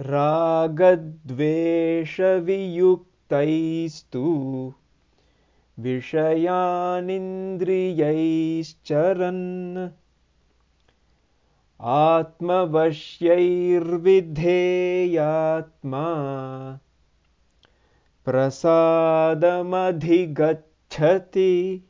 रागद्वेषवियुक्तैस्तु विषयानिन्द्रियैश्चरन् आत्मवश्यैर्विधेयात्मा प्रसादमधिगच्छति।